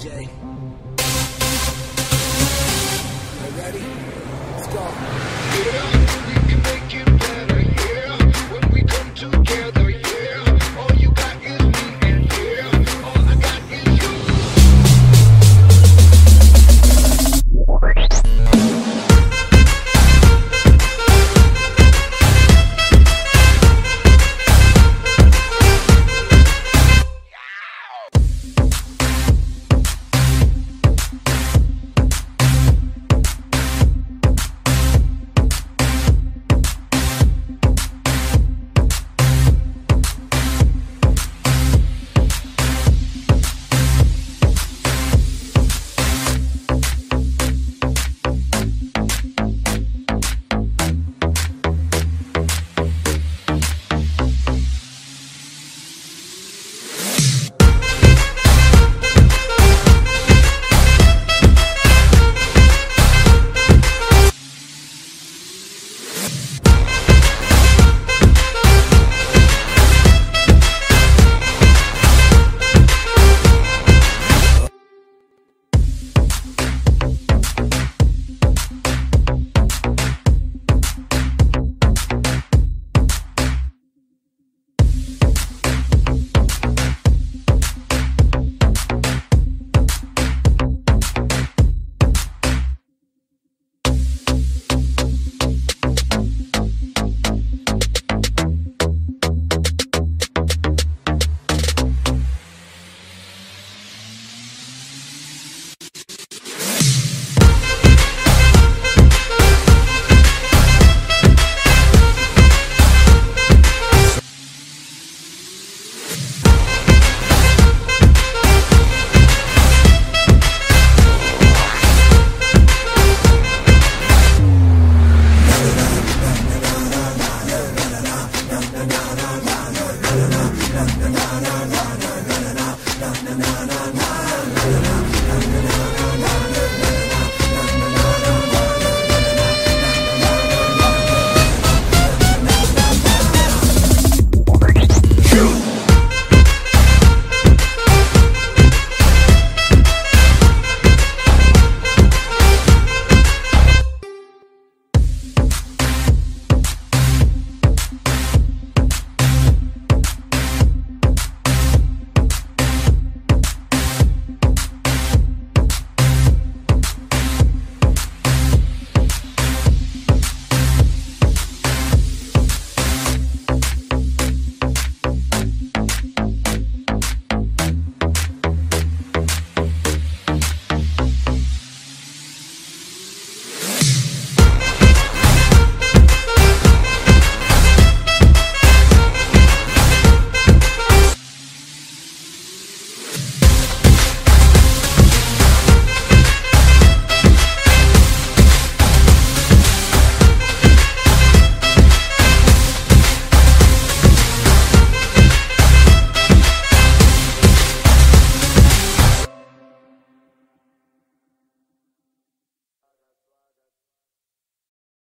J.